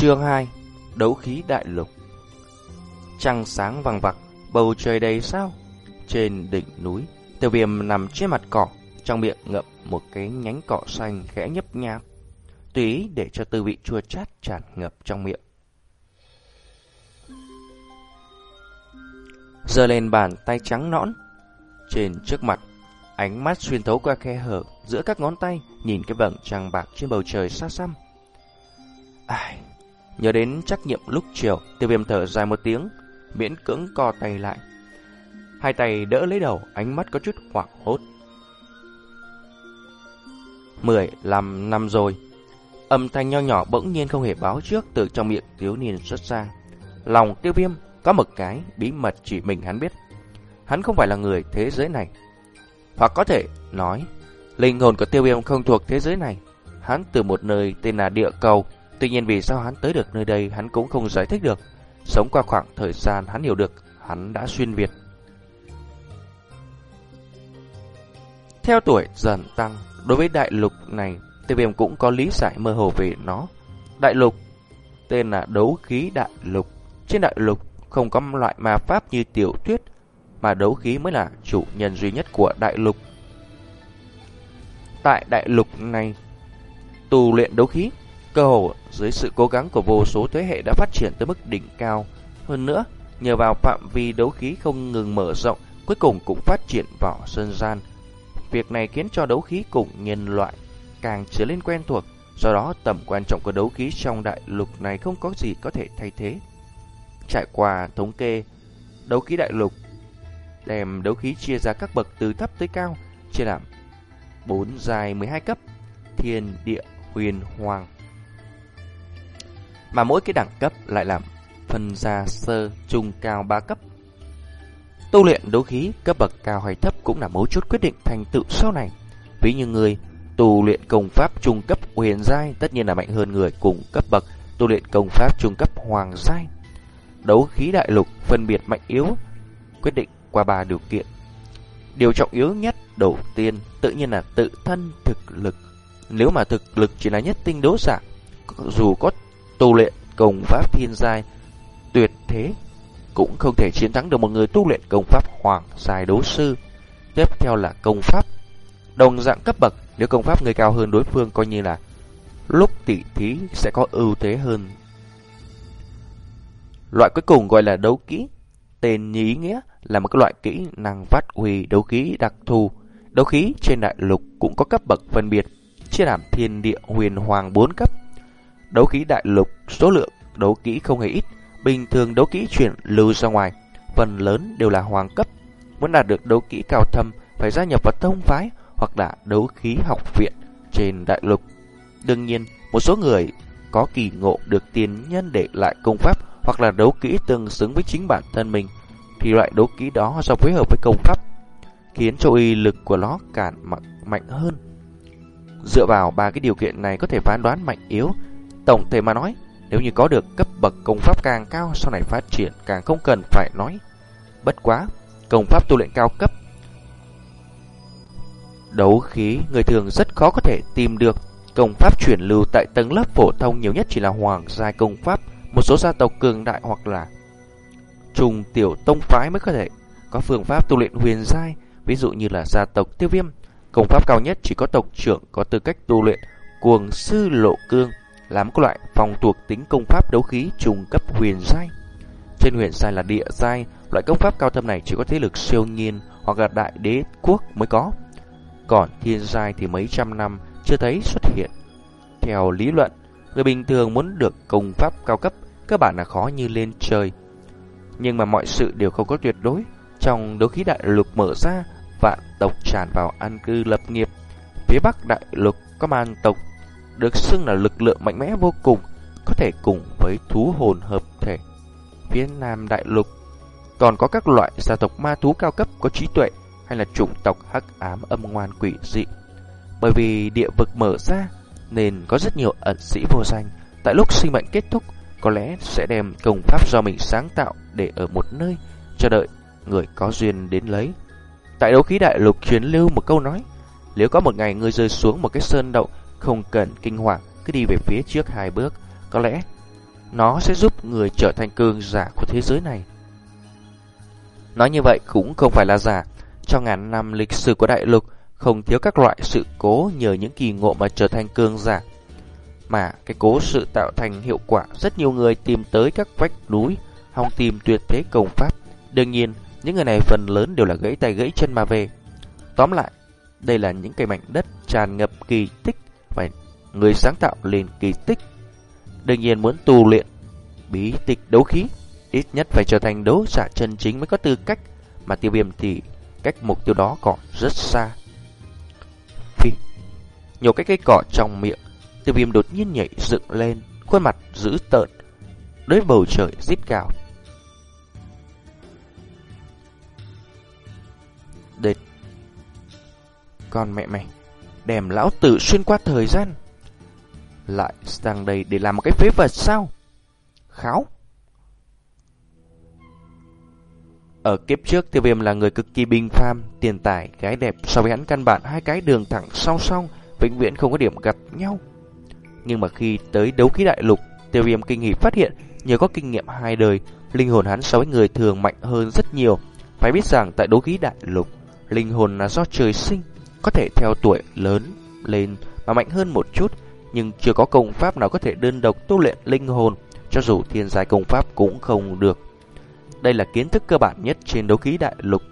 Chương 2 Đấu khí đại lục Trăng sáng vàng vặc, bầu trời đầy sao. Trên đỉnh núi, tiêu viêm nằm trên mặt cỏ, trong miệng ngậm một cái nhánh cỏ xanh khẽ nhấp nháp. Tùy ý để cho tư vị chua chát tràn ngập trong miệng. Giơ lên bàn tay trắng nõn. Trên trước mặt, ánh mắt xuyên thấu qua khe hở giữa các ngón tay, nhìn cái vầng trăng bạc trên bầu trời xa xăm. Ai... Nhớ đến trách nhiệm lúc chiều, tiêu viêm thở dài một tiếng, miễn cưỡng co tay lại. Hai tay đỡ lấy đầu, ánh mắt có chút hoảng hốt. Mười, làm năm rồi. Âm thanh nho nhỏ bỗng nhiên không hề báo trước từ trong miệng thiếu niên xuất ra. Lòng tiêu viêm có một cái bí mật chỉ mình hắn biết. Hắn không phải là người thế giới này. Hoặc có thể nói, linh hồn của tiêu viêm không thuộc thế giới này. Hắn từ một nơi tên là địa cầu Tuy nhiên vì sao hắn tới được nơi đây hắn cũng không giải thích được. Sống qua khoảng thời gian hắn hiểu được hắn đã xuyên Việt. Theo tuổi dần tăng, đối với đại lục này, tiêu viêm cũng có lý giải mơ hồ về nó. Đại lục tên là đấu khí đại lục. Trên đại lục không có loại ma pháp như tiểu tuyết mà đấu khí mới là chủ nhân duy nhất của đại lục. Tại đại lục này, tu luyện đấu khí Cơ hồ dưới sự cố gắng của vô số thế hệ đã phát triển tới mức đỉnh cao. Hơn nữa, nhờ vào phạm vi đấu khí không ngừng mở rộng, cuối cùng cũng phát triển vào sơn gian. Việc này khiến cho đấu khí cùng nhân loại càng trở lên quen thuộc, do đó tầm quan trọng của đấu khí trong đại lục này không có gì có thể thay thế. Trải qua thống kê, đấu khí đại lục đem đấu khí chia ra các bậc từ thấp tới cao, chia làm 4 dài 12 cấp, thiên, địa, huyền, hoàng, mà mỗi cái đẳng cấp lại làm phân ra sơ, trung, cao ba cấp. Tu luyện đấu khí cấp bậc cao hay thấp cũng là mấu chốt quyết định thành tựu sau này. Ví như người tu luyện công pháp trung cấp huyền giai tất nhiên là mạnh hơn người cùng cấp bậc tu luyện công pháp trung cấp hoàng giai. Đấu khí đại lục phân biệt mạnh yếu quyết định qua ba điều kiện. Điều trọng yếu nhất đầu tiên tự nhiên là tự thân thực lực. Nếu mà thực lực chỉ là nhất tinh đấu giả, dù có tu luyện công pháp thiên giai tuyệt thế cũng không thể chiến thắng được một người tu luyện công pháp hoàng giai đấu sư. Tiếp theo là công pháp. Đồng dạng cấp bậc, nếu công pháp người cao hơn đối phương coi như là lúc tỷ thí sẽ có ưu thế hơn. Loại cuối cùng gọi là đấu kỹ. Tên như ý nghĩa là một cái loại kỹ năng phát huy đấu khí đặc thù. Đấu khí trên đại lục cũng có cấp bậc phân biệt, chia làm thiên địa huyền hoàng 4 cấp, Đấu khí đại lục, số lượng đấu kỹ không hề ít, bình thường đấu kỹ chuyển lưu ra ngoài, phần lớn đều là hoàng cấp. Muốn đạt được đấu kỹ cao thâm, phải gia nhập vào tông phái hoặc là đấu khí học viện trên đại lục. Đương nhiên, một số người có kỳ ngộ được tiền nhân để lại công pháp hoặc là đấu kỹ tương xứng với chính bản thân mình, thì loại đấu kỹ đó do phối hợp với công pháp khiến cho uy lực của nó càng mạnh, mạnh hơn. Dựa vào ba cái điều kiện này có thể phán đoán mạnh yếu Tổng thể mà nói, nếu như có được cấp bậc công pháp càng cao sau này phát triển càng không cần phải nói. Bất quá, công pháp tu luyện cao cấp đấu khí người thường rất khó có thể tìm được. Công pháp chuyển lưu tại tầng lớp phổ thông nhiều nhất chỉ là hoàng giai công pháp, một số gia tộc cường đại hoặc là trùng tiểu tông phái mới có thể có phương pháp tu luyện huyền giai, ví dụ như là gia tộc Tiêu Viêm. Công pháp cao nhất chỉ có tộc trưởng có tư cách tu luyện, cuồng sư lộ cương là một loại phòng thuộc tính công pháp đấu khí trùng cấp huyền giai. Trên huyền giai là địa giai, loại công pháp cao thâm này chỉ có thế lực siêu nhiên hoặc là đại đế quốc mới có. Còn thiên giai thì mấy trăm năm chưa thấy xuất hiện. Theo lý luận, người bình thường muốn được công pháp cao cấp cơ bản là khó như lên trời. Nhưng mà mọi sự đều không có tuyệt đối. Trong đấu khí đại lục mở ra, vạn tộc tràn vào an cư lập nghiệp. Phía bắc đại lục có man tộc được xưng là lực lượng mạnh mẽ vô cùng, có thể cùng với thú hồn hợp thể. Phía Nam Đại Lục còn có các loại gia tộc ma thú cao cấp có trí tuệ hay là chủng tộc hắc ám âm ngoan quỷ dị. Bởi vì địa vực mở ra nên có rất nhiều ẩn sĩ vô danh. Tại lúc sinh mệnh kết thúc, có lẽ sẽ đem công pháp do mình sáng tạo để ở một nơi chờ đợi người có duyên đến lấy. Tại đấu khí đại lục truyền lưu một câu nói, nếu có một ngày ngươi rơi xuống một cái sơn động không cần kinh hoàng, cứ đi về phía trước hai bước, có lẽ nó sẽ giúp người trở thành cường giả của thế giới này. Nói như vậy cũng không phải là giả. Trong ngàn năm lịch sử của đại lục, không thiếu các loại sự cố nhờ những kỳ ngộ mà trở thành cường giả. Mà cái cố sự tạo thành hiệu quả, rất nhiều người tìm tới các vách núi, hòng tìm tuyệt thế công pháp. Đương nhiên, những người này phần lớn đều là gãy tay gãy chân mà về. Tóm lại, đây là những cây mảnh đất tràn ngập kỳ tích phải người sáng tạo lên kỳ tích. Đương nhiên muốn tu luyện bí tịch đấu khí, ít nhất phải trở thành đấu giả chân chính mới có tư cách, mà tiêu viêm thì cách mục tiêu đó còn rất xa. Phi, nhiều cái cây cỏ trong miệng, tiêu viêm đột nhiên nhảy dựng lên, khuôn mặt dữ tợn, đối bầu trời rít gào. Đệt Con mẹ mày Đem lão tử xuyên qua thời gian. Lại sang đây để làm một cái phế vật sao? Kháo. Ở kiếp trước tiêu viêm là người cực kỳ bình phàm Tiền tài, gái đẹp. So với hắn căn bản hai cái đường thẳng song song Vĩnh viễn không có điểm gặp nhau. Nhưng mà khi tới đấu khí đại lục Tiêu viêm kinh hỉ phát hiện Nhờ có kinh nghiệm hai đời Linh hồn hắn so với người thường mạnh hơn rất nhiều. Phải biết rằng tại đấu khí đại lục Linh hồn là do trời sinh, có thể theo tuổi lớn lên mà mạnh hơn một chút, nhưng chưa có công pháp nào có thể đơn độc tu luyện linh hồn, cho dù thiên giai công pháp cũng không được. Đây là kiến thức cơ bản nhất trên đấu khí đại lục.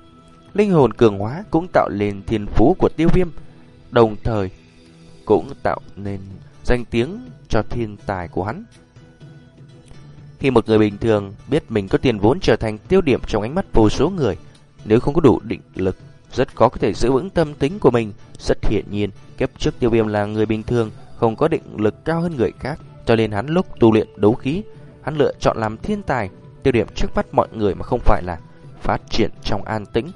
Linh hồn cường hóa cũng tạo lên thiên phú của tiêu viêm, đồng thời cũng tạo nên danh tiếng cho thiên tài của hắn. Khi một người bình thường biết mình có tiền vốn trở thành tiêu điểm trong ánh mắt vô số người, nếu không có đủ định lực rất khó có thể giữ vững tâm tính của mình. Rất hiển nhiên, kiếp trước tiêu viêm là người bình thường, không có định lực cao hơn người khác, cho nên hắn lúc tu luyện đấu khí, hắn lựa chọn làm thiên tài, tiêu điểm trước mắt mọi người mà không phải là phát triển trong an tĩnh.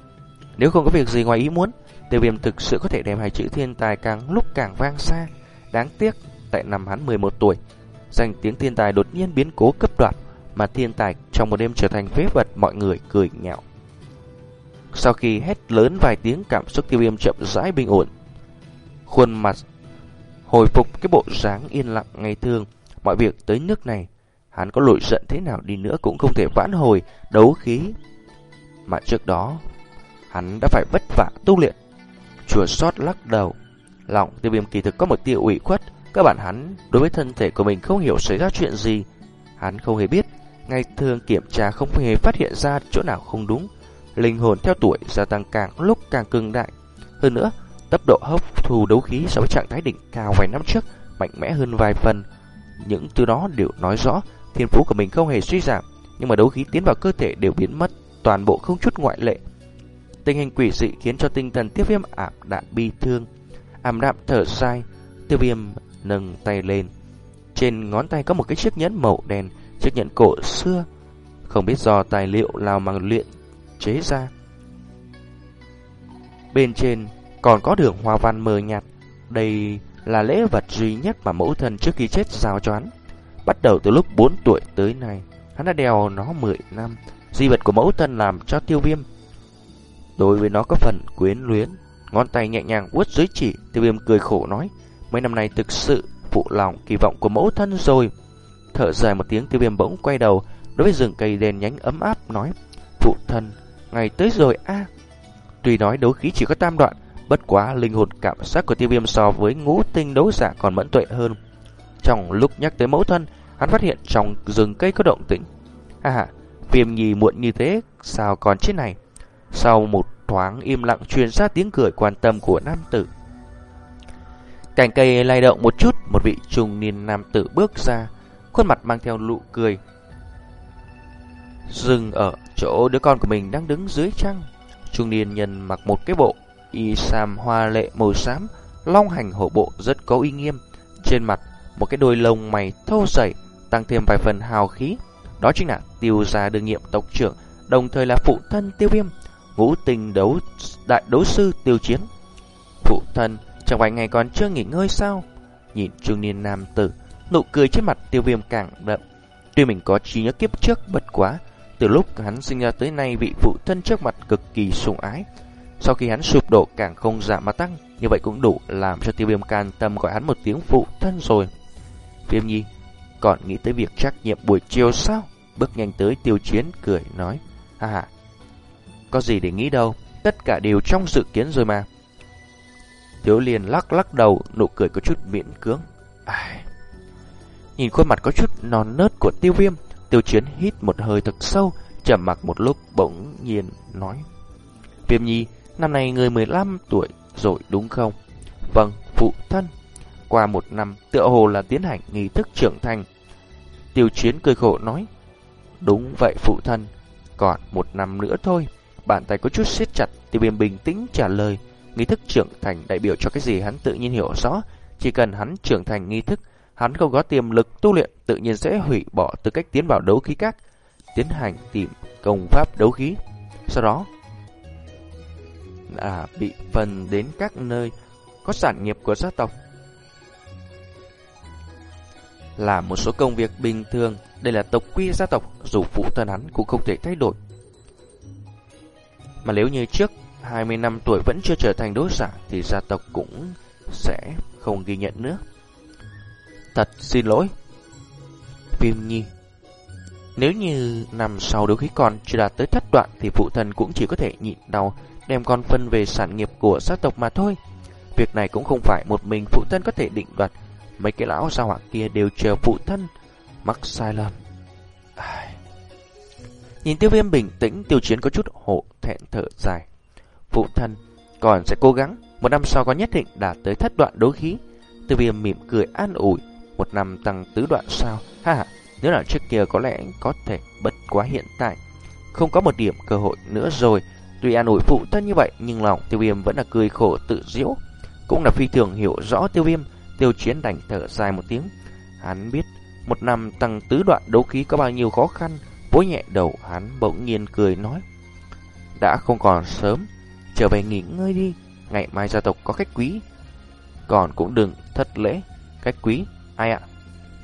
Nếu không có việc gì ngoài ý muốn, tiêu viêm thực sự có thể đem hai chữ thiên tài càng lúc càng vang xa. Đáng tiếc, tại năm hắn 11 tuổi, danh tiếng thiên tài đột nhiên biến cố cấp đoạt, mà thiên tài trong một đêm trở thành phế vật mọi người cười nhạo. Sau khi hét lớn vài tiếng, cảm xúc tiêu viêm chậm rãi bình ổn. Khuôn mặt hồi phục cái bộ dáng yên lặng ngày thường. Mọi việc tới nước này, Hắn có lội giận thế nào đi nữa cũng không thể vãn hồi đấu khí. Mà trước đó, Hắn đã phải vất vả tu luyện. Chùa sót lắc đầu. Lòng tiêu viêm kỳ thực có một tia ủy khuất. Các bạn hắn đối với thân thể của mình không hiểu xảy ra chuyện gì. Hắn không hề biết. Ngày thường kiểm tra không hề phát hiện ra chỗ nào không đúng linh hồn theo tuổi gia tăng càng lúc càng cường đại. Hơn nữa, tốc độ hấp thu đấu khí so với trạng thái đỉnh cao vài năm trước mạnh mẽ hơn vài phần. Những từ đó đều nói rõ thiên phú của mình không hề suy giảm, nhưng mà đấu khí tiến vào cơ thể đều biến mất, toàn bộ không chút ngoại lệ. Tình hình quỷ dị khiến cho tinh thần tiêu viêm ảm đạm bi thương, ảm đạm thở dài, tiêu viêm nâng tay lên. Trên ngón tay có một cái chiếc nhẫn màu đen, chiếc nhẫn cổ xưa, không biết do tài liệu nào mà luyện chế ra. Bên trên còn có đường hoa văn mờ nhạt. Đây là lễ vật duy nhất mà mẫu thân trước khi chết giao cho hắn. Bắt đầu từ lúc 4 tuổi tới nay, hắn đã đeo nó 10 năm. Di vật của mẫu thân làm cho tiêu viêm. Đối với nó có phần quyến luyến, ngón tay nhẹ nhàng vuốt dưới chỉ, tiêu viêm cười khổ nói, mấy năm nay thực sự phụ lòng kỳ vọng của mẫu thân rồi. Thở dài một tiếng tiêu viêm bỗng quay đầu, đối với rừng cây đèn nhánh ấm áp nói, phụ thân, Ngày tới rồi a. Tuy nói đấu khí chỉ có tam đoạn Bất quá linh hồn cảm giác của tiêu viêm so với ngũ tinh đấu giả còn mẫn tuệ hơn. Trong lúc nhắc tới mẫu thân Hắn phát hiện trong rừng cây có động tĩnh. À, Viêm nhì muộn như thế Sao còn chết này? Sau một thoáng im lặng truyền ra tiếng cười quan tâm của nam tử. Cành cây lay động một chút Một vị trung niên nam tử bước ra Khuôn mặt mang theo nụ cười. Dừng ở chỗ đứa con của mình đang đứng dưới trăng. Trung niên nhân mặc một cái bộ y sam hoa lệ màu xám, long hành hổ bộ rất có uy nghiêm. Trên mặt một cái đôi lông mày thô dày, tăng thêm vài phần hào khí. Đó chính là tiêu gia đương nhiệm tộc trưởng, đồng thời là phụ thân tiêu viêm, ngũ tình đấu đại đấu sư tiêu chiến. Phụ thân, chẳng vài ngày còn chưa nghỉ ngơi sao? Nhìn trung niên nam tử, nụ cười trên mặt tiêu viêm càng đậm. Tuy mình có trí nhớ kiếp trước bật quá, từ lúc hắn sinh ra tới nay vị phụ thân trước mặt cực kỳ sủng ái. Sau khi hắn sụp đổ càng không giảm mà tăng, như vậy cũng đủ làm cho tiêu viêm can tâm gọi hắn một tiếng phụ thân rồi. Viêm nhi, còn nghĩ tới việc trách nhiệm buổi chiều sao? Bước nhanh tới tiêu chiến cười nói. Ha ha, có gì để nghĩ đâu, tất cả đều trong dự kiến rồi mà. Thiếu liền lắc lắc đầu, nụ cười có chút miễn cưỡng. Ai... Nhìn khuôn mặt có chút non nớt của tiêu viêm, tiêu chiến hít một hơi thật sâu, trầm mặc một lúc bỗng nhiên nói. Viêm nhi, năm nay người 15 tuổi rồi đúng không? Vâng, phụ thân. Qua một năm, tựa hồ là tiến hành nghi thức trưởng thành. Tiêu chiến cười khổ nói. Đúng vậy phụ thân, còn một năm nữa thôi. Bàn tay có chút siết chặt, tiêu viêm bình tĩnh trả lời. Nghi thức trưởng thành đại biểu cho cái gì hắn tự nhiên hiểu rõ. Chỉ cần hắn trưởng thành nghi thức, hắn không có tiềm lực tu luyện, tự nhiên sẽ hủy bỏ tư cách tiến vào đấu khí các, tiến hành tìm công pháp đấu khí. Sau đó, là bị phần đến các nơi có sản nghiệp của gia tộc. Là một số công việc bình thường, đây là tộc quy gia tộc, dù phụ thân hắn cũng không thể thay đổi. Mà nếu như trước 20 năm tuổi vẫn chưa trở thành đối giả thì gia tộc cũng sẽ không ghi nhận nữa. Thật xin lỗi. Viêm nhi Nếu như năm sau đấu khí còn chưa đạt tới thất đoạn thì phụ thân cũng chỉ có thể nhịn đau đem con phân về sản nghiệp của gia tộc mà thôi. Việc này cũng không phải một mình phụ thân có thể định đoạt. Mấy cái lão sao hỏa kia đều chờ phụ thân mắc sai lầm. Ai... Nhìn tiêu viêm bình tĩnh, tiêu chiến có chút hộ thẹn thở dài. Phụ thân còn sẽ cố gắng, một năm sau có nhất định đạt tới thất đoạn đấu khí. Tiêu viêm mỉm cười an ủi, một năm tăng tứ đoạn sao? Ha ha, nếu là trước kia có lẽ có thể bất quá hiện tại. Không có một điểm cơ hội nữa rồi. Tuy an ủi phụ thân như vậy, nhưng lòng tiêu viêm vẫn là cười khổ tự diễu. Cũng là phi thường hiểu rõ tiêu viêm, tiêu chiến đành thở dài một tiếng. Hắn biết, một năm tăng tứ đoạn đấu khí có bao nhiêu khó khăn, vỗ nhẹ đầu hắn bỗng nhiên cười nói. Đã không còn sớm, trở về nghỉ ngơi đi, ngày mai gia tộc có khách quý. Còn cũng đừng thất lễ, khách quý, ai ạ?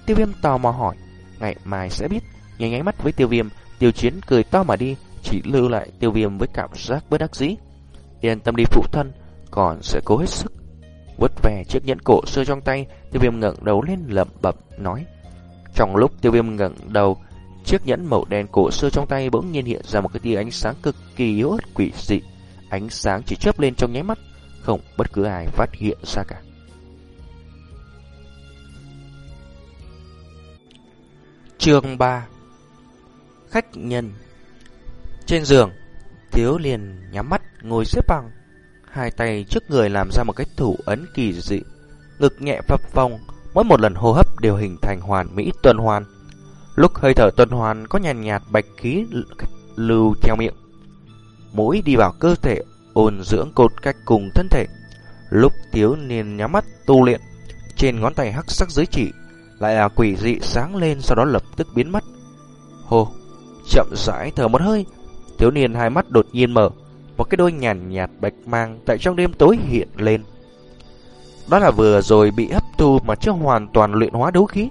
Tiêu viêm tò mò hỏi, ngày mai sẽ biết, nháy nháy mắt với tiêu viêm, tiêu chiến cười to mà đi, chỉ lưu lại tiêu viêm với cảm giác bất đắc dĩ. Yên tâm đi phụ thân, còn sẽ cố hết sức. Vứt về chiếc nhẫn cổ xưa trong tay, tiêu viêm ngẩng đầu lên lẩm bẩm nói. Trong lúc tiêu viêm ngẩng đầu, chiếc nhẫn màu đen cổ xưa trong tay bỗng nhiên hiện ra một cái tia ánh sáng cực kỳ yếu ớt quỷ dị. Ánh sáng chỉ chớp lên trong nháy mắt, không bất cứ ai phát hiện ra cả. Chương 3 Khách nhân. Trên giường, Tiếu liền nhắm mắt ngồi xếp bằng, hai tay trước người làm ra một cái thủ ấn kỳ dị, ngực nhẹ phập phồng, mỗi một lần hô hấp đều hình thành hoàn mỹ tuần hoàn. Lúc hơi thở tuần hoàn có nhàn nhạt bạch khí lưu theo miệng, mũi đi vào cơ thể, ôn dưỡng cột cách cùng thân thể. Lúc thiếu niên nhắm mắt tu luyện, trên ngón tay hắc sắc dưới chỉ lại là quỷ dị sáng lên sau đó lập tức biến mất. Hồ, chậm rãi thở một hơi, thiếu niên hai mắt đột nhiên mở, một cái đôi nhàn nhạt bạch mang tại trong đêm tối hiện lên. Đó là vừa rồi bị hấp thu mà chưa hoàn toàn luyện hóa đấu khí.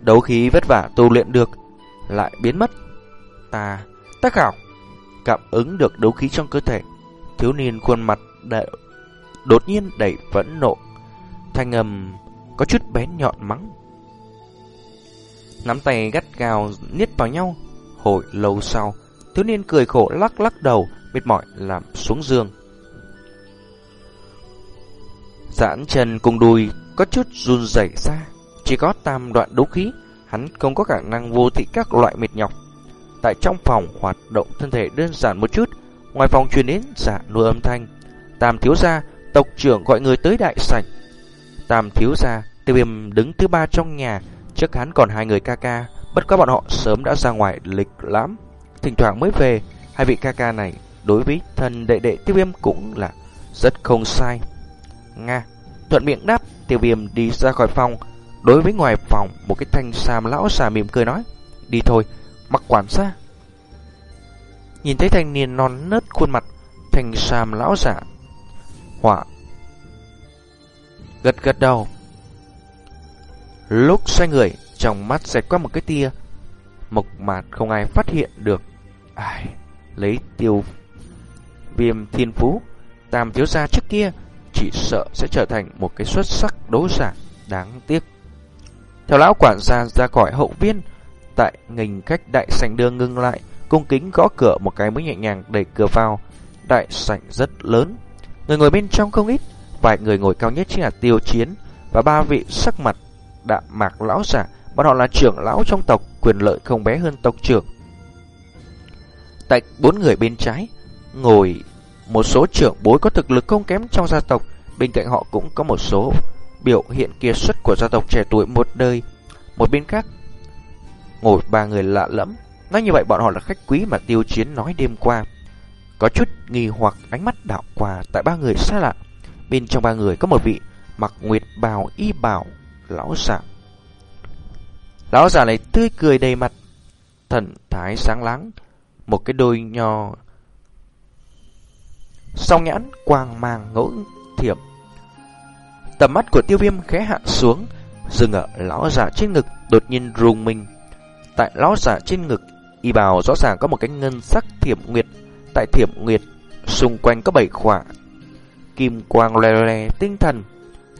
Đấu khí vất vả tu luyện được, lại biến mất. À, ta, ta khảo, cảm ứng được đấu khí trong cơ thể. Thiếu niên khuôn mặt đợi, đột nhiên đẩy phẫn nộ. Thanh âm có chút bén nhọn mắng. Nắm tay gắt gào niết vào nhau. Hồi lâu sau, thiếu niên cười khổ lắc lắc đầu, mệt mỏi làm xuống giường. Giãn chân cùng đùi có chút run rẩy ra, chỉ có tam đoạn đấu khí, hắn không có khả năng vô thị các loại mệt nhọc. Tại trong phòng hoạt động thân thể đơn giản một chút, ngoài phòng truyền đến giả nuôi âm thanh. Tam thiếu gia, tộc trưởng gọi người tới đại sảnh. Tam thiếu gia, tiêu viêm đứng thứ ba trong nhà, trước hắn còn hai người ca ca, bất quá bọn họ sớm đã ra ngoài lịch lắm. Thỉnh thoảng mới về, hai vị ca ca này đối với thân đệ đệ tiêu viêm cũng là rất không sai. Nga, thuận miệng đáp, tiêu viêm đi ra khỏi phòng, đối với ngoài phòng một cái thanh xàm lão xà mỉm cười nói, đi thôi, mặc quản xa. Nhìn thấy thanh niên non nớt khuôn mặt, thanh xàm lão giả, họa, gật gật đầu. Lúc xoay người, trong mắt xẹt qua một cái tia, mộc mạt không ai phát hiện được. Ai, lấy tiêu viêm thiên phú, tam thiếu gia trước kia, chỉ sợ sẽ trở thành một cái xuất sắc đấu giả đáng tiếc. Theo lão quản gia ra khỏi hậu viên, tại nghình cách đại sảnh đường ngưng lại, cung kính gõ cửa một cái mới nhẹ nhàng đẩy cửa vào. Đại sảnh rất lớn, người ngồi bên trong không ít, vài người ngồi cao nhất chính là Tiêu Chiến và ba vị sắc mặt đạm mạc lão giả, bọn họ là trưởng lão trong tộc, quyền lợi không bé hơn tộc trưởng. Tại bốn người bên trái, ngồi một số trưởng bối có thực lực không kém trong gia tộc, bên cạnh họ cũng có một số biểu hiện kiệt xuất của gia tộc trẻ tuổi một đời. Một bên khác, ngồi ba người lạ lẫm, nói như vậy bọn họ là khách quý mà tiêu chiến nói đêm qua. Có chút nghi hoặc ánh mắt đảo qua tại ba người xa lạ. Bên trong ba người có một vị mặc nguyệt bào y bào lão giả. Lão giả này tươi cười đầy mặt, thần thái sáng láng, một cái đôi nho song nhãn quang mang ngẫu thiểm. Tầm mắt của tiêu viêm khẽ hạ xuống, dừng ở lão giả trên ngực, đột nhiên rùng mình. Tại lão giả trên ngực, y bào rõ ràng có một cái ngân sắc thiểm nguyệt. Tại thiểm nguyệt, xung quanh có bảy khỏa kim quang le le tinh thần.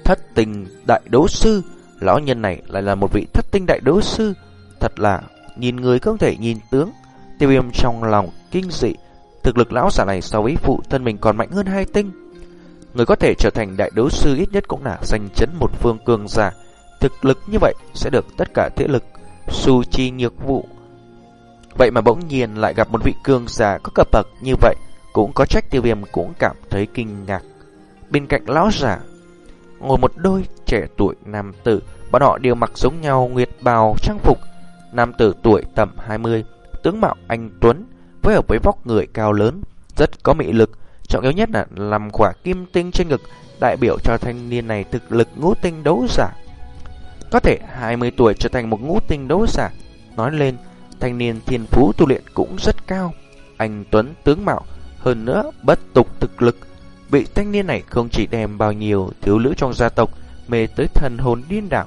Thất tình đại đấu sư, lão nhân này lại là một vị thất tinh đại đấu sư, thật là nhìn người không thể nhìn tướng. Tiêu viêm trong lòng kinh dị, thực lực lão giả này so với phụ thân mình còn mạnh hơn hai tinh. Người có thể trở thành đại đấu sư ít nhất cũng là danh chấn một phương cường giả. Thực lực như vậy sẽ được tất cả thế lực su chi nhược vụ. Vậy mà bỗng nhiên lại gặp một vị cường giả có cấp bậc như vậy, cũng có trách tiêu viêm cũng cảm thấy kinh ngạc. Bên cạnh lão giả, ngồi một đôi trẻ tuổi nam tử, bọn họ đều mặc giống nhau nguyệt bào trang phục. Nam tử tuổi tầm 20, tướng mạo anh Tuấn, với hợp với vóc người cao lớn, rất có mị lực. Trọng yếu nhất là làm quả kim tinh trên ngực, đại biểu cho thanh niên này thực lực ngũ tinh đấu giả. Có thể 20 tuổi trở thành một ngũ tinh đấu giả. Nói lên, thanh niên thiên phú tu luyện cũng rất cao. Anh Tuấn tướng mạo, hơn nữa bất tục thực lực. Vị thanh niên này không chỉ đem bao nhiêu thiếu nữ trong gia tộc mê tới thần hồn điên đảo.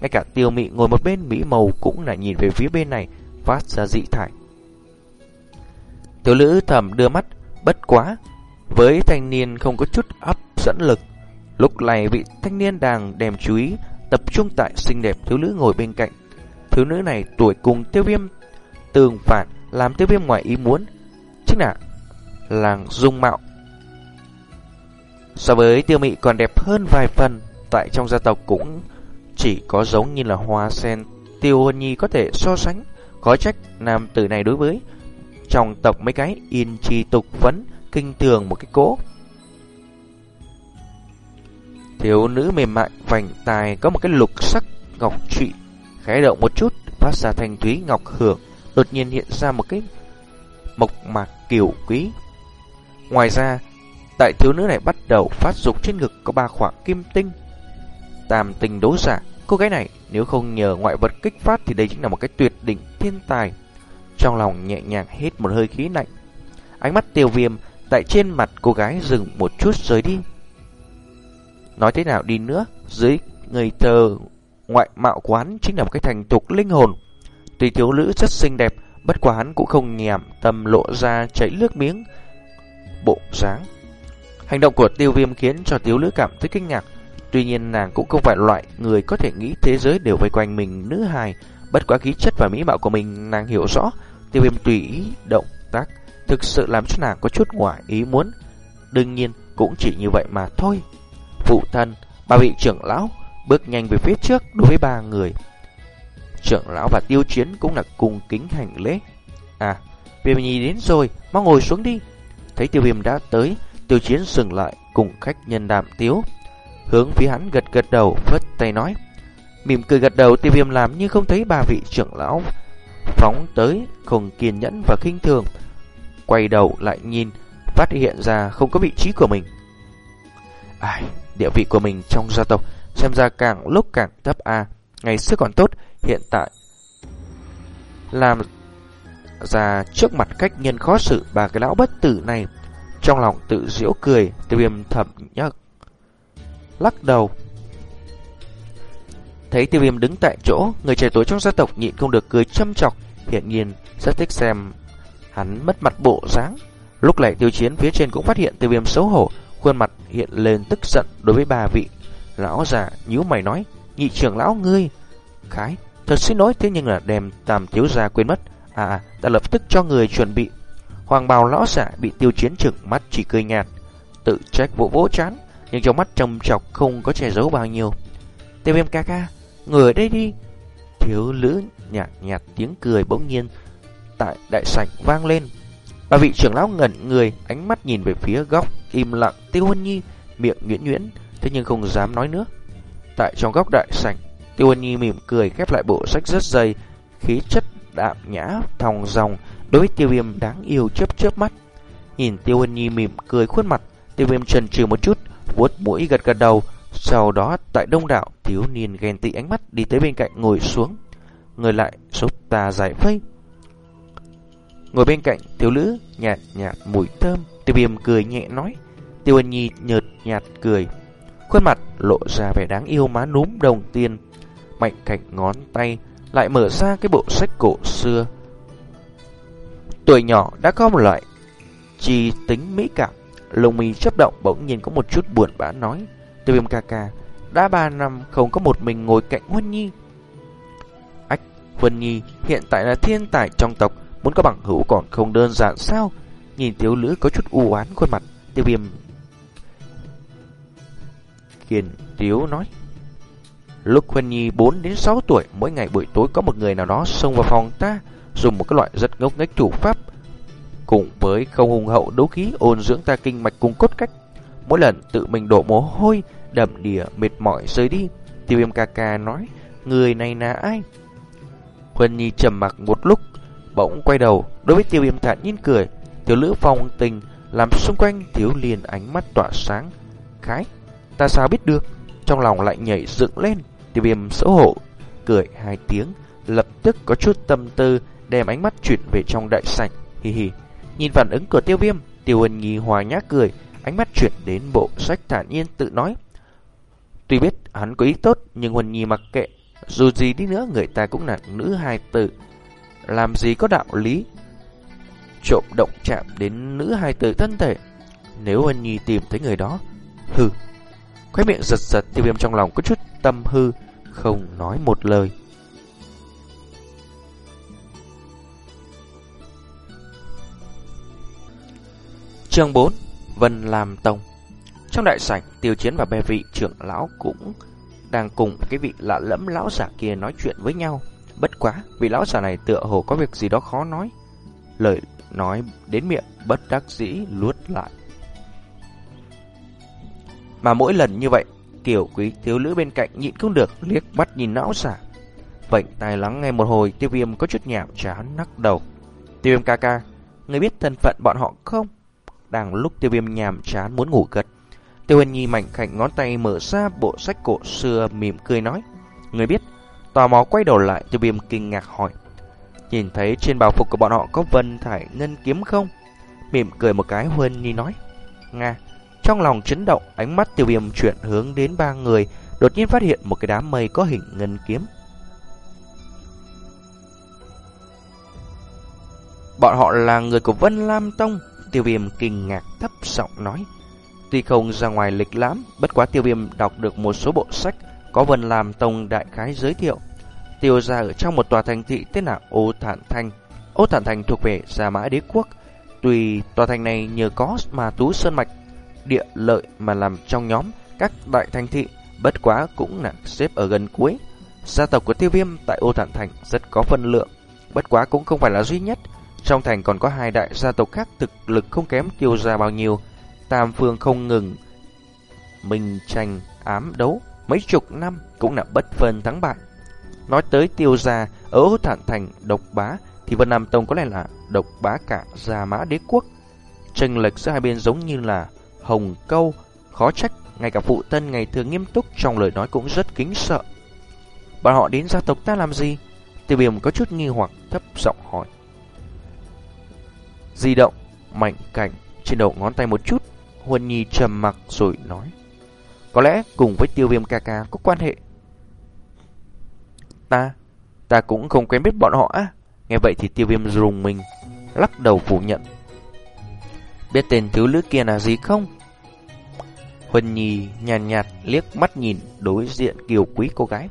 Ngay cả tiêu mị ngồi một bên Mỹ màu cũng lại nhìn về phía bên này, phát ra dị thải. Thiếu nữ thầm đưa mắt, bất quá. Với thanh niên không có chút hấp dẫn lực. Lúc này vị thanh niên đang đem chú ý tập trung tại xinh đẹp thiếu nữ ngồi bên cạnh. Thiếu nữ này tuổi cùng tiêu viêm tường phản làm tiêu viêm ngoài ý muốn. Chính là làng dung mạo. So với tiêu mị còn đẹp hơn vài phần, tại trong gia tộc cũng chỉ có giống như là hoa sen tiêu hôn nhi có thể so sánh. Có trách nam tử này đối với trong tộc mấy cái in chi tục vấn kinh thường một cái cố. Thiếu nữ mềm mại vành tài có một cái lục sắc ngọc trụy khẽ động một chút phát ra thanh thúy ngọc hưởng đột nhiên hiện ra một cái mộc mạc kiều quý. Ngoài ra, tại thiếu nữ này bắt đầu phát dục trên ngực có ba khoảng kim tinh. Tam tinh đấu giả, cô gái này nếu không nhờ ngoại vật kích phát thì đây chính là một cái tuyệt đỉnh thiên tài. Trong lòng nhẹ nhàng hít một hơi khí lạnh. Ánh mắt tiêu viêm tại trên mặt cô gái dừng một chút rời đi. Nói thế nào đi nữa, dưới người thờ ngoại mạo quán chính là một cái thành tục linh hồn. Tuy thiếu nữ rất xinh đẹp, bất quá hắn cũng không nhảm tâm lộ ra chảy nước miếng. Bộ dáng Hành động của tiêu viêm khiến cho thiếu nữ cảm thấy kinh ngạc. Tuy nhiên nàng cũng không phải loại người có thể nghĩ thế giới đều vây quanh mình nữ hài. Bất quá khí chất và mỹ mạo của mình nàng hiểu rõ. Tiêu viêm tùy ý động tác thực sự làm cho nàng có chút ngoài ý muốn. Đương nhiên cũng chỉ như vậy mà thôi. Phụ thân, ba vị trưởng lão bước nhanh về phía trước đối với ba người. Trưởng lão và tiêu chiến cũng là cùng kính hành lễ. À, viêm nhi đến rồi, mau ngồi xuống đi. Thấy tiêu viêm đã tới, tiêu chiến dừng lại cùng khách nhân đàm tiếu. Hướng phía hắn gật gật đầu, phất tay nói. Mỉm cười gật đầu tiêu viêm làm như không thấy ba vị trưởng lão phóng tới, không kiên nhẫn và khinh thường. Quay đầu lại nhìn, phát hiện ra không có vị trí của mình. Ai, địa vị của mình trong gia tộc xem ra càng lúc càng thấp a. Ngày xưa còn tốt, hiện tại làm ra trước mặt cách nhân khó xử bà cái lão bất tử này. Trong lòng tự giễu cười, tiêu viêm thầm nhắc. Lắc đầu. Thấy tiêu viêm đứng tại chỗ, người trẻ tuổi trong gia tộc nhịn không được cười châm chọc, hiện nhiên rất thích xem hắn mất mặt bộ dáng. Lúc này tiêu chiến phía trên cũng phát hiện tiêu viêm xấu hổ, khuôn mặt hiện lên tức giận đối với bà vị. Lão già nhíu mày nói, nhị trưởng lão ngươi, Khái, thật xin lỗi thế nhưng là đem tam thiếu gia quên mất. À, à, ta lập tức cho người chuẩn bị. Hoàng bào lão giả bị tiêu chiến trực mắt chỉ cười nhạt, tự trách vỗ vỗ chán, nhưng trong mắt trầm trọc không có che giấu bao nhiêu. Tiêu viêm ca ca, người ở đây đi. Thiếu lữ nhạt nhạt tiếng cười bỗng nhiên tại đại sảnh vang lên. Bà vị trưởng lão ngẩn người, ánh mắt nhìn về phía góc, im lặng Tiêu Huân Nhi, miệng nhuyễn nhuyễn, thế nhưng không dám nói nữa. Tại trong góc đại sảnh, Tiêu Huân Nhi mỉm cười khép lại bộ sách rất dày, khí chất đạm nhã, thòng dòng, đối với Tiêu Viêm đáng yêu chớp chớp mắt. Nhìn Tiêu Huân Nhi mỉm cười khuôn mặt, Tiêu Viêm chần chừ một chút, vuốt mũi gật gật đầu, sau đó tại đông đảo thiếu niên ghen tị ánh mắt đi tới bên cạnh ngồi xuống, người lại giúp ta giải phây. Ngồi bên cạnh thiếu nữ nhạt nhạt mùi thơm Tiêu viêm cười nhẹ nói. Tiêu Ân Nhi nhợt nhạt cười. Khuôn mặt lộ ra vẻ đáng yêu má núm đồng tiền. Mạnh cạnh ngón tay Lại mở ra cái bộ sách cổ xưa. Tuổi nhỏ đã có một loại Chi tính mỹ cảm. Lông mi chấp động bỗng nhiên có một chút buồn bã nói, Tiêu viêm ca ca, Đã ba năm không có một mình ngồi cạnh Huân Nhi. Ách, Huân Nhi, hiện tại là thiên tài trong tộc, Muốn có bằng hữu còn không đơn giản sao? Nhìn thiếu nữ có chút u oán khuôn mặt, Tiêu viêm Kiền tiếu nói, Lúc Huân Nhi 4 đến 6 tuổi, Mỗi ngày buổi tối có một người nào đó xông vào phòng ta. Dùng một cái loại rất ngốc nghếch thủ pháp Cùng với không hùng hậu đấu khí ôn dưỡng ta kinh mạch cùng cốt cách. Mỗi lần tự mình đổ mồ hôi Đầm đìa mệt mỏi rời đi Tiêu viêm ca ca nói Người này là ai? Huân Nhi trầm mặc một lúc bỗng quay đầu, đối với tiêu viêm thản nhiên cười, tiểu lữ phong tình, làm xung quanh thiếu liền ánh mắt tỏa sáng. Khái, ta sao biết được, trong lòng lại nhảy dựng lên, tiêu viêm xấu hổ, cười hai tiếng, lập tức có chút tâm tư, đem ánh mắt chuyển về trong đại sảnh, hi hi. Nhìn phản ứng của tiêu viêm, tiêu ân nhi hòa nhã cười, ánh mắt chuyển đến bộ sách thản nhiên tự nói. Tuy biết hắn có ý tốt, nhưng Huân Nhi mặc kệ, dù gì đi nữa người ta cũng là nữ hài tử, làm gì có đạo lý trộm động chạm đến nữ hài tử thân thể. Nếu Huân Nhi tìm thấy người đó, hừ. Khói miệng giật giật tiêu viêm trong lòng có chút tâm hư, không nói một lời. Chương 4 Vân làm Tông Trong đại sảnh, tiêu chiến và bè vị trưởng lão cũng đang cùng cái vị lạ lẫm lão giả kia nói chuyện với nhau. Bất quá, vị lão giả này tựa hồ có việc gì đó khó nói. Lời nói đến miệng bất đắc dĩ luốt lại. Mà mỗi lần như vậy, kiểu quý thiếu nữ bên cạnh nhịn không được liếc bắt nhìn lão giả. Bệnh tai lắng nghe một hồi, tiêu viêm có chút nhảm chán nắc đầu. Tiêu viêm ca ca, người biết thân phận bọn họ không? Đang lúc tiêu viêm nhàm chán muốn ngủ gật. Tiêu huyền Nhi mảnh khảnh ngón tay mở ra bộ sách cổ xưa mỉm cười nói. Người biết, Tò mò quay đầu lại tiêu viêm kinh ngạc hỏi Nhìn thấy trên bào phục của bọn họ có vân thải ngân kiếm không? Mỉm cười một cái Huân Nhi nói Nga Trong lòng chấn động ánh mắt tiêu viêm chuyển hướng đến ba người Đột nhiên phát hiện một cái đám mây có hình ngân kiếm Bọn họ là người của Vân Lam Tông Tiêu viêm kinh ngạc thấp giọng nói Tuy không ra ngoài lịch lãm Bất quá tiêu viêm đọc được một số bộ sách Có vần làm Tông đại khái giới thiệu tiêu ra ở trong một tòa thành thị tên là Ô Thản Thành. Ô Thản Thành thuộc về Gia Mã Đế Quốc. Tuy tòa thành này nhờ có mà tú sơn mạch địa lợi mà làm trong nhóm các đại thành thị, bất quá cũng là xếp ở gần cuối. Gia tộc của tiêu viêm tại Ô Thản Thành rất có phân lượng, bất quá cũng không phải là duy nhất. Trong thành còn có hai đại gia tộc khác thực lực không kém tiêu gia bao nhiêu. Tam phương không ngừng minh tranh ám đấu mấy chục năm cũng là bất phân thắng bại. Nói tới tiêu gia ở thản thành độc bá thì Vân Nam Tông có lẽ là độc bá cả Gia Mã Đế Quốc. Tranh lệch giữa hai bên giống như là hồng câu, khó trách ngay cả phụ tân ngày thường nghiêm túc trong lời nói cũng rất kính sợ. Bọn họ đến gia tộc ta làm gì? Tiêu viêm có chút nghi hoặc thấp giọng hỏi. Di động, mạnh cảnh, trên đầu ngón tay một chút, Huân Nhi trầm mặc rồi nói. Có lẽ cùng với tiêu viêm ca ca có quan hệ Ta, ta cũng không quen biết bọn họ á. Nghe vậy thì tiêu viêm rùng mình, lắc đầu phủ nhận. Biết tên thiếu nữ kia là gì không? Huân Nhi nhàn nhạt, nhạt liếc mắt nhìn đối diện kiều quý cô gái.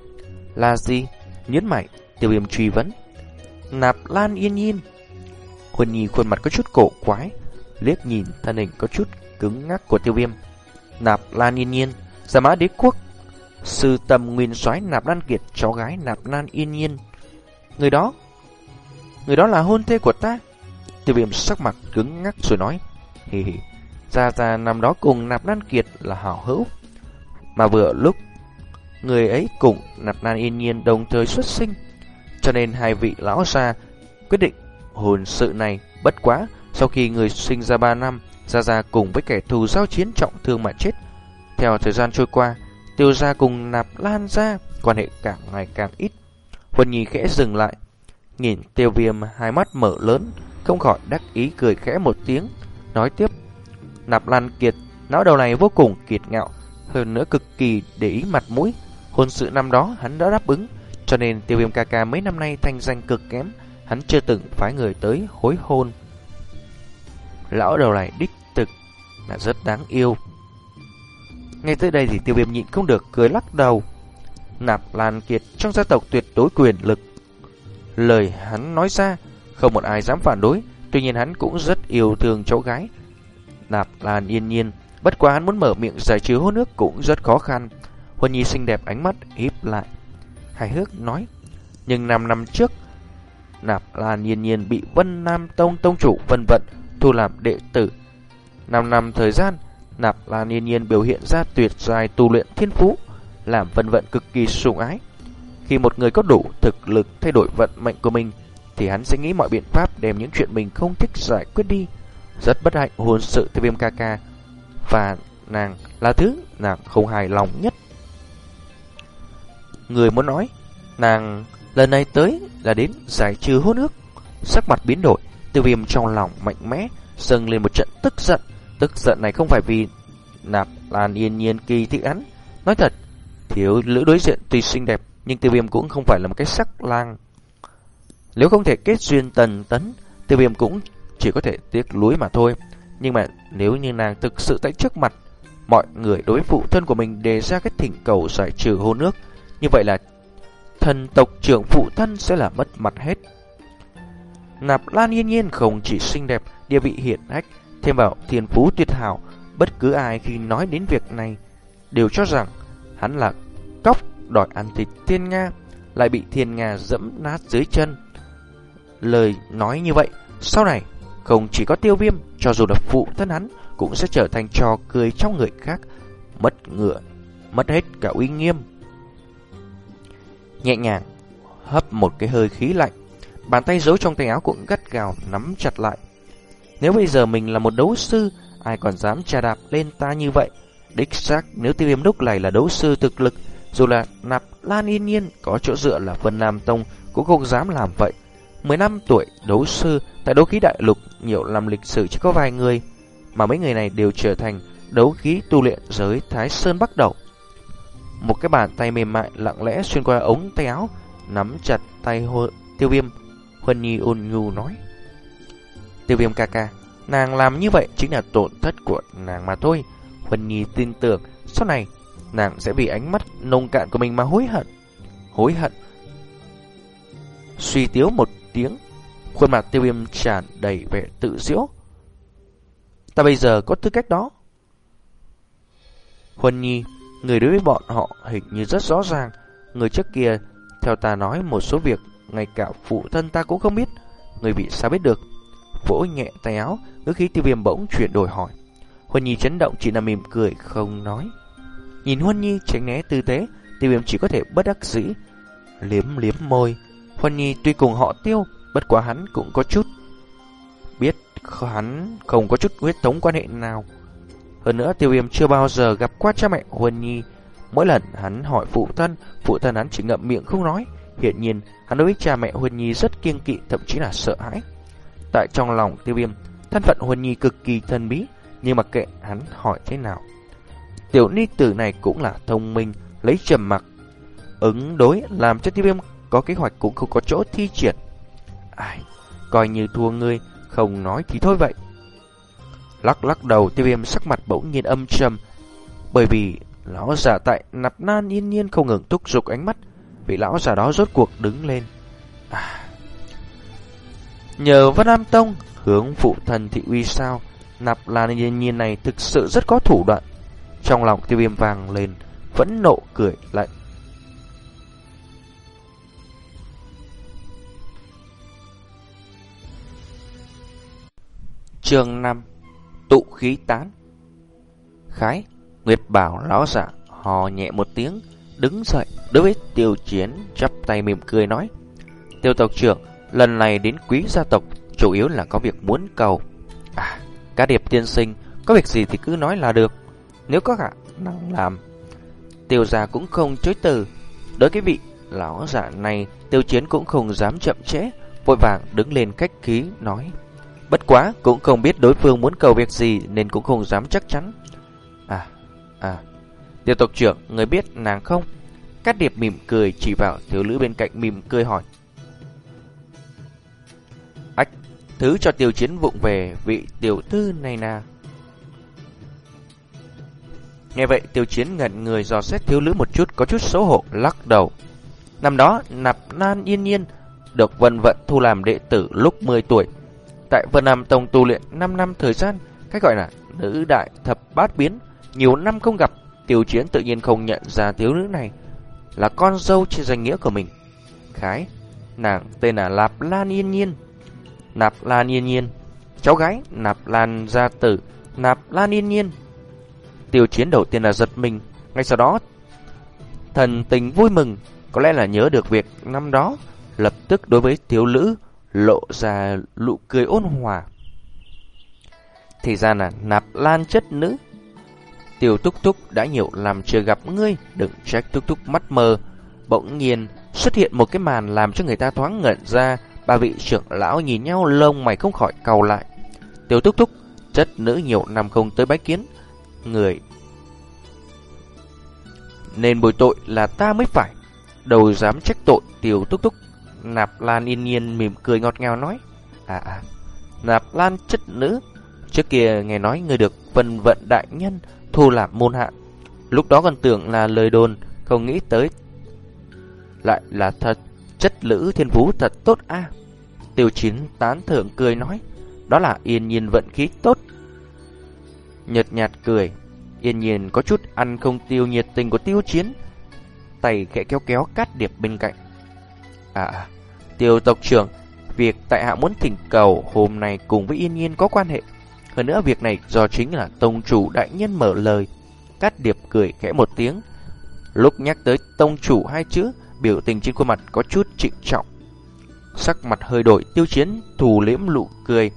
Là gì? Nhấn mạnh tiêu viêm truy vấn. Nạp Lan Yên Nhiên. Huân Nhi khuôn mặt có chút cổ quái, liếc nhìn thân hình có chút cứng ngắc của tiêu viêm. Nạp Lan Yên Nhiên, Gia Mã Đế Quốc, Sư tầm Nguyên soái Nạp Lan Kiệt, cháu gái Nạp Lan Yên Nhiên. Người đó, người đó là hôn thê của ta. Tiêu viêm sắc mặt cứng ngắc rồi nói, hì hì, ra ra năm đó cùng Nạp Lan Kiệt là hảo hữu. Mà vừa lúc, người ấy cùng Nạp Lan Yên Nhiên đồng thời xuất sinh. Cho nên hai vị lão gia quyết định hồn sự này bất quá sau khi người sinh ra 3 năm, Gia Gia cùng với kẻ thù giao chiến trọng thương mà chết. Theo thời gian trôi qua, tiêu gia cùng nạp lan ra, quan hệ càng ngày càng ít. Huân Nhi khẽ dừng lại, nhìn tiêu viêm hai mắt mở lớn, không khỏi đắc ý cười khẽ một tiếng, nói tiếp. Nạp lan kiệt, não đầu này vô cùng kiệt ngạo, hơn nữa cực kỳ để ý mặt mũi. Hôn sự năm đó hắn đã đáp ứng, cho nên tiêu viêm ca ca mấy năm nay thanh danh cực kém, hắn chưa từng phái người tới hối hôn. Lão đầu này đích thực là rất đáng yêu. Ngay tới đây thì tiêu viêm nhịn không được cười lắc đầu. Nạp Lan Kiệt trong gia tộc tuyệt đối quyền lực. Lời hắn nói ra, không một ai dám phản đối, tuy nhiên hắn cũng rất yêu thương cháu gái. Nạp Lan yên nhiên, bất quá hắn muốn mở miệng giải trừ hôn nước cũng rất khó khăn. Huân Nhi xinh đẹp ánh mắt híp lại. Hài hước nói, nhưng 5 năm trước, Nạp Lan nhiên nhiên bị Vân Nam Tông Tông chủ vân vận thu làm đệ tử. 5 năm thời gian, Nạp Lan nhiên Nhiên biểu hiện ra tuyệt dài tu luyện thiên phú, làm vân vận cực kỳ sủng ái. Khi một người có đủ thực lực thay đổi vận mệnh của mình, thì hắn sẽ nghĩ mọi biện pháp đem những chuyện mình không thích giải quyết đi. Rất bất hạnh hôn sự từ viêm ca ca, và nàng là thứ nàng không hài lòng nhất. Người muốn nói, nàng lần này tới là đến giải trừ hôn ước. Sắc mặt biến đổi, tiêu viêm trong lòng mạnh mẽ, dâng lên một trận tức giận. Tức giận này không phải vì nạp lan yên nhiên kỳ thị án. Nói thật, thiếu lữ đối diện tuy xinh đẹp, nhưng tiêu viêm cũng không phải là một cái sắc lang. Nếu không thể kết duyên tần tấn, tiêu viêm cũng chỉ có thể tiếc lúi mà thôi. Nhưng mà nếu như nàng thực sự tại trước mặt, mọi người đối phụ thân của mình đề ra cái thỉnh cầu giải trừ hôn nước, như vậy là thần tộc trưởng phụ thân sẽ là mất mặt hết. Nạp Lan yên nhiên không chỉ xinh đẹp, địa vị hiển hách, thêm vào thiên phú tuyệt hảo, bất cứ ai khi nói đến việc này đều cho rằng hắn là cóc đòi ăn thịt thiên Nga, lại bị thiên Nga dẫm nát dưới chân. Lời nói như vậy, sau này không chỉ có tiêu viêm, cho dù là phụ thân hắn cũng sẽ trở thành trò cười trong người khác, mất ngựa, mất hết cả uy nghiêm. Nhẹ nhàng, hấp một cái hơi khí lạnh, bàn tay giấu trong tay áo cũng gắt gào nắm chặt lại. Nếu bây giờ mình là một đấu sư, ai còn dám trà đạp lên ta như vậy? Đích xác, nếu tiêu viêm lúc này là đấu sư thực lực, dù là nạp lan yên nhiên có chỗ dựa là Vân Nam Tông cũng không dám làm vậy. 10 năm tuổi đấu sư tại đấu khí đại lục nhiều năm lịch sử chỉ có vài người, mà mấy người này đều trở thành đấu khí tu luyện giới Thái Sơn bắt đầu. Một cái bàn tay mềm mại lặng lẽ xuyên qua ống tay áo, nắm chặt tay hồ, tiêu viêm. Huân Nhi ôn nhu nói. Tiêu viêm ca ca, nàng làm như vậy chính là tổn thất của nàng mà thôi. Huân Nhi tin tưởng sau này nàng sẽ vì ánh mắt nông cạn của mình mà hối hận. Hối hận. Suy tiếu một tiếng, khuôn mặt tiêu viêm tràn đầy vẻ tự diễu. Ta bây giờ có tư cách đó. Huân Nhi, người đối với bọn họ hình như rất rõ ràng. Người trước kia, theo ta nói một số việc, ngay cả phụ thân ta cũng không biết. Người bị sao biết được? Vỗ nhẹ tay áo, ngữ khí tiêu viêm bỗng chuyển đổi hỏi. Huân Nhi chấn động chỉ là mỉm cười không nói. Nhìn Huân Nhi tránh né tư thế, tiêu viêm chỉ có thể bất đắc dĩ. Liếm liếm môi. Huân Nhi tuy cùng họ tiêu, bất quá hắn cũng có chút. Biết hắn không có chút huyết thống quan hệ nào. Hơn nữa tiêu viêm chưa bao giờ gặp qua cha mẹ Huân Nhi. Mỗi lần hắn hỏi phụ thân, phụ thân hắn chỉ ngậm miệng không nói. Hiện nhiên, hắn đối với cha mẹ Huân Nhi rất kiêng kỵ, thậm chí là sợ hãi. Tại trong lòng tiêu viêm, thân phận Huân Nhi cực kỳ thân bí, nhưng mà kệ hắn hỏi thế nào. Tiểu ni tử này cũng là thông minh, lấy trầm mặc, ứng đối làm cho tiêu viêm có kế hoạch cũng không có chỗ thi triển. Ai, coi như thua ngươi, không nói thì thôi vậy. Lắc lắc đầu tiêu viêm sắc mặt bỗng nhiên âm trầm, bởi vì lão giả tại nạp nan yên nhiên không ngừng thúc giục ánh mắt, vị lão già đó rốt cuộc đứng lên. À, nhờ Vân Nam Tông hướng phụ thần thị uy sao, nạp lan yên nhiên này thực sự rất có thủ đoạn. Trong lòng tiêu viêm vàng lên, vẫn nộ cười lạnh. Chương 5 Tụ khí tán. Khái Nguyệt bảo lão giả hò nhẹ một tiếng, Đứng dậy, đối với tiêu chiến chắp tay mỉm cười nói, Tiêu tộc trưởng, Lần này đến quý gia tộc, Chủ yếu là có việc muốn cầu. À Cá điệp tiên sinh, Có việc gì thì cứ nói là được, Nếu có khả năng làm. Tiêu gia cũng không chối từ. Đối cái vị lão giả này, Tiêu chiến cũng không dám chậm trễ, Vội vàng đứng lên cách khí, nói Bất quá cũng không biết đối phương muốn cầu việc gì Nên cũng không dám chắc chắn. À À Tiêu tộc trưởng, người biết nàng không? Cát điệp mỉm cười chỉ vào thiếu nữ bên cạnh mỉm cười hỏi. Ách, Thứ cho tiêu chiến vụng về vị tiểu thư này nà Nghe vậy, tiêu chiến ngẩn người dò xét thiếu nữ một chút, có chút xấu hổ, lắc đầu. Năm đó, nạp nan yên nhiên, Được vân vận thu làm đệ tử lúc 10 tuổi. Tại Vân Nam Tông tu luyện 5 năm thời gian, cách gọi là nữ đại thập bát biến, nhiều năm không gặp, tiêu chiến tự nhiên không nhận ra thiếu nữ này là con dâu trên danh nghĩa của mình. Khái, nàng tên là Lạp Lan Yên Nhiên. Nạp Lan Yên Nhiên, cháu gái Nạp Lan gia tử, Nạp Lan Yên Nhiên. Tiêu chiến đầu tiên là giật mình, ngay sau đó thần tình vui mừng, có lẽ là nhớ được việc năm đó, lập tức đối với thiếu nữ lộ ra nụ cười ôn hòa. Thì ra là nạp lan chất nữ. Tiểu túc túc đã nhiều làm chưa gặp ngươi, đừng trách túc túc mắt mờ. Bỗng nhiên xuất hiện một cái màn làm cho người ta thoáng ngẩn ra, ba vị trưởng lão nhìn nhau lông mày không khỏi cầu lại. Tiểu túc túc, chất nữ nhiều năm không tới bái kiến, người nên bồi tội là ta mới phải. Đầu dám trách tội tiểu túc túc Nạp Lan yên nhiên mỉm cười ngọt ngào nói. À à, Nạp Lan chất nữ. Trước kia nghe nói người được vân vận đại nhân thu làm môn hạ. Lúc đó còn tưởng là lời đồn, không nghĩ tới. Lại là thật, chất lữ thiên phú thật tốt a à. Tiêu chín tán thưởng cười nói. Đó là yên nhiên vận khí tốt. Nhật nhạt cười. Yên nhiên có chút ăn không tiêu nhiệt tình của tiêu chiến. Tay khẽ kéo kéo cát điệp bên cạnh. À, Tiêu tộc trưởng, việc tại hạ muốn thỉnh cầu hôm nay cùng với Yên Nhiên có quan hệ. Hơn nữa việc này do chính là tông chủ đại nhân mở lời. Cát điệp cười khẽ một tiếng. Lúc nhắc tới tông chủ hai chữ, biểu tình trên khuôn mặt có chút trịnh trọng. Sắc mặt hơi đổi tiêu chiến, thù liễm lụ cười.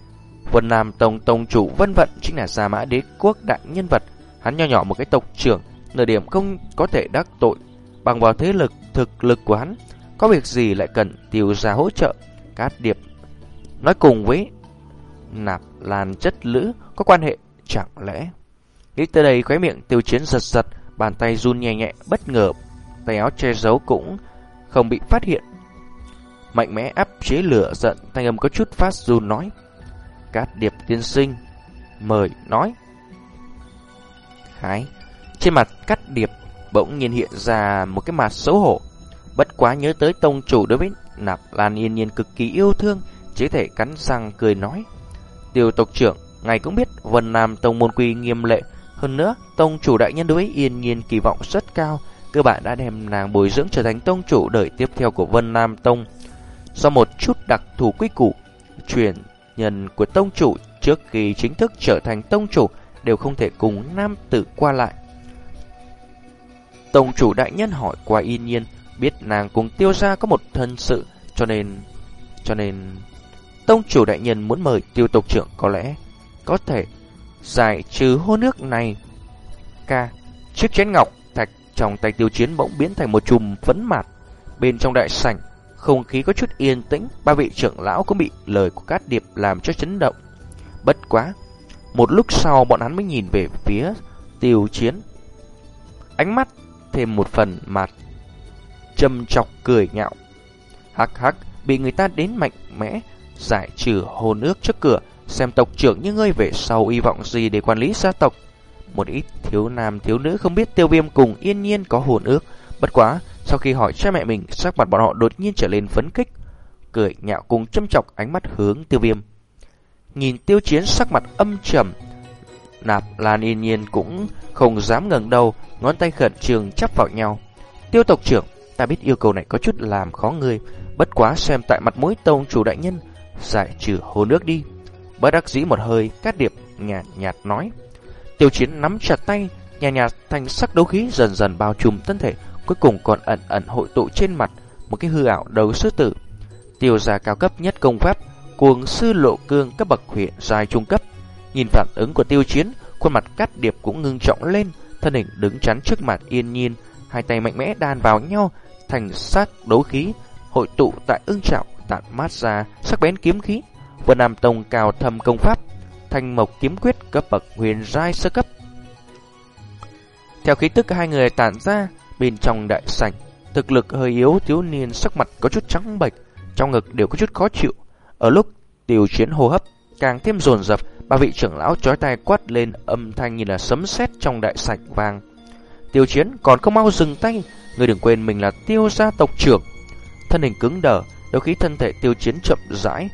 Vân Nam Tông Tông chủ vân vận chính là Gia Mã Đế Quốc đại nhân vật. Hắn nho nhỏ một cái tộc trưởng, nửa điểm không có thể đắc tội. Bằng vào thế lực, thực lực của hắn, có việc gì lại cần tiêu gia hỗ trợ? Cát điệp Nói cùng với Nạp lan chất lữ Có quan hệ chẳng lẽ? Nghĩ tới đây khóe miệng tiêu chiến giật giật, Bàn tay run nhẹ nhẹ, bất ngờ Tay áo che giấu cũng không bị phát hiện. Mạnh mẽ áp chế lửa giận, Thanh âm có chút phát run nói. Cát điệp tiên sinh, Mời nói. Khái Trên mặt cát điệp bỗng nhiên hiện ra một cái mặt xấu hổ. Bất quá nhớ tới tông chủ đối với Nạp Lan Yên Nhiên cực kỳ yêu thương, chỉ thể cắn răng cười nói. Tiêu tộc trưởng, ngài cũng biết Vân Nam Tông môn quy nghiêm lệ. Hơn nữa, tông chủ đại nhân đối với Yên Nhiên kỳ vọng rất cao. Cơ bản đã đem nàng bồi dưỡng trở thành tông chủ đời tiếp theo của Vân Nam Tông. Do một chút đặc thù quy củ, truyền nhân của tông chủ trước khi chính thức trở thành tông chủ đều không thể cùng nam tử qua lại. Tông chủ đại nhân hỏi qua Yên Nhiên, biết nàng cùng tiêu gia có một thân sự, cho nên... Cho nên... Tông chủ đại nhân muốn mời tiêu tộc trưởng có lẽ có thể giải trừ hô nước này. Ca, chiếc chén ngọc thạch trong tay tiêu chiến bỗng biến thành một chùm phấn mạt. Bên trong đại sảnh, không khí có chút yên tĩnh, ba vị trưởng lão cũng bị lời của Cát Điệp làm cho chấn động. Bất quá, một lúc sau bọn hắn mới nhìn về phía tiêu chiến. Ánh mắt thêm một phần mặt châm chọc cười nhạo. Hắc hắc, bị người ta đến mạnh mẽ, giải trừ hồn ước trước cửa, xem tộc trưởng như ngươi về sau hy vọng gì để quản lý gia tộc. Một ít thiếu nam thiếu nữ không biết tiêu viêm cùng yên nhiên có hồn ước, bất quá, Sau khi hỏi cha mẹ mình, sắc mặt bọn họ đột nhiên trở lên phấn khích, cười nhạo cùng châm chọc ánh mắt hướng tiêu viêm. Nhìn tiêu chiến sắc mặt âm trầm, nạp lan yên nhiên cũng không dám ngẩng đầu, ngón tay khẩn trường chắp vào nhau. Tiêu tộc trưởng, ta biết yêu cầu này có chút làm khó người, bất quá xem tại mặt mũi tông chủ đại nhân, giải trừ hồ nước đi. Bất đắc dĩ một hơi, cát điệp nhạt nhạt nói. Tiêu chiến nắm chặt tay, nhạt nhạt thành sắc đấu khí dần dần bao trùm thân thể, cuối cùng còn ẩn ẩn hội tụ trên mặt một cái hư ảo đầu sư tử. Tiêu gia cao cấp nhất công pháp, cuồng sư lộ cương cấp bậc huyện dài trung cấp. Nhìn phản ứng của tiêu chiến, khuôn mặt cát điệp cũng ngưng trọng lên, thân hình đứng chắn trước mặt yên nhiên, hai tay mạnh mẽ đan vào nhau, thành sát đấu khí, hội tụ tại ưng trạo, tản mát ra sắc bén kiếm khí. Vân Nam Tông cao thâm công pháp, thanh mộc kiếm quyết cấp bậc huyền giai sơ cấp. Theo khí tức hai người tản ra, bên trong đại sảnh, thực lực hơi yếu thiếu niên sắc mặt có chút trắng bệch, trong ngực đều có chút khó chịu. Ở lúc tiêu chiến hô hấp càng thêm dồn dập, ba vị trưởng lão chói tai quát lên âm thanh như là sấm sét trong đại sảnh vang. Tiêu chiến còn không mau dừng tay, ngươi đừng quên mình là tiêu gia tộc trưởng. Thân hình cứng đờ, đôi khí thân thể tiêu chiến chậm rãi,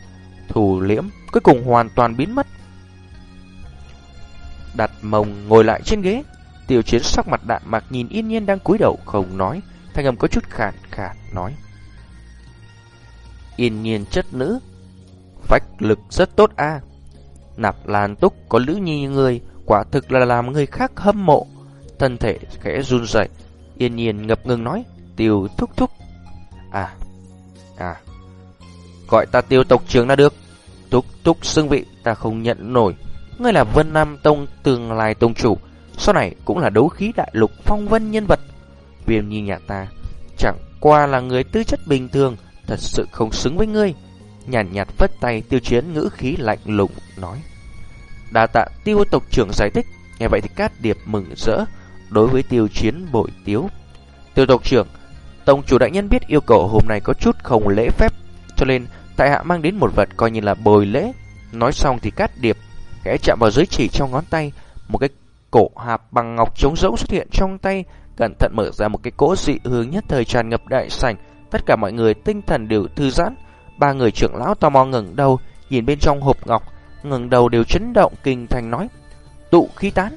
thù liễm, cuối cùng hoàn toàn biến mất. Đặt mông ngồi lại trên ghế, tiêu chiến sắc mặt đạn mạc nhìn yên nhiên đang cúi đầu không nói, thanh âm có chút khàn khàn nói. Yên nhiên chất nữ, phách lực rất tốt a Nạp Lan Túc có lữ nhi như người, quả thực là làm người khác hâm mộ. Thân thể khẽ run rẩy, yên nhiên ngập ngừng nói, tiêu thúc thúc. À, à, gọi ta tiêu tộc trưởng là được. Thúc thúc xưng vị ta không nhận nổi. Ngươi là Vân Nam Tông tương lai tông chủ, sau này cũng là đấu khí đại lục phong vân nhân vật. Viêm nhi nhà ta, chẳng qua là người tư chất bình thường, thật sự không xứng với ngươi. Nhàn nhạt, nhạt vất tay tiêu chiến ngữ khí lạnh lùng nói. Đa tạ tiêu tộc trưởng giải thích, nghe vậy thì Cát Điệp mừng rỡ đối với tiêu chiến bội tiếu. Tiêu tộc trưởng, tổng chủ đại nhân biết yêu cầu hôm nay có chút không lễ phép, cho nên tại hạ mang đến một vật coi như là bồi lễ. Nói xong thì Cát Điệp khẽ chạm vào giới chỉ trong ngón tay, một cái cổ hạp bằng ngọc trống rỗng xuất hiện trong tay, cẩn thận mở ra một cái cỗ dị hướng nhất thời tràn ngập đại sảnh. Tất cả mọi người tinh thần đều thư giãn, ba người trưởng lão tò mò ngẩng đầu, nhìn bên trong hộp ngọc, ngẩng đầu đều chấn động kinh thành nói: "Tụ khí tán."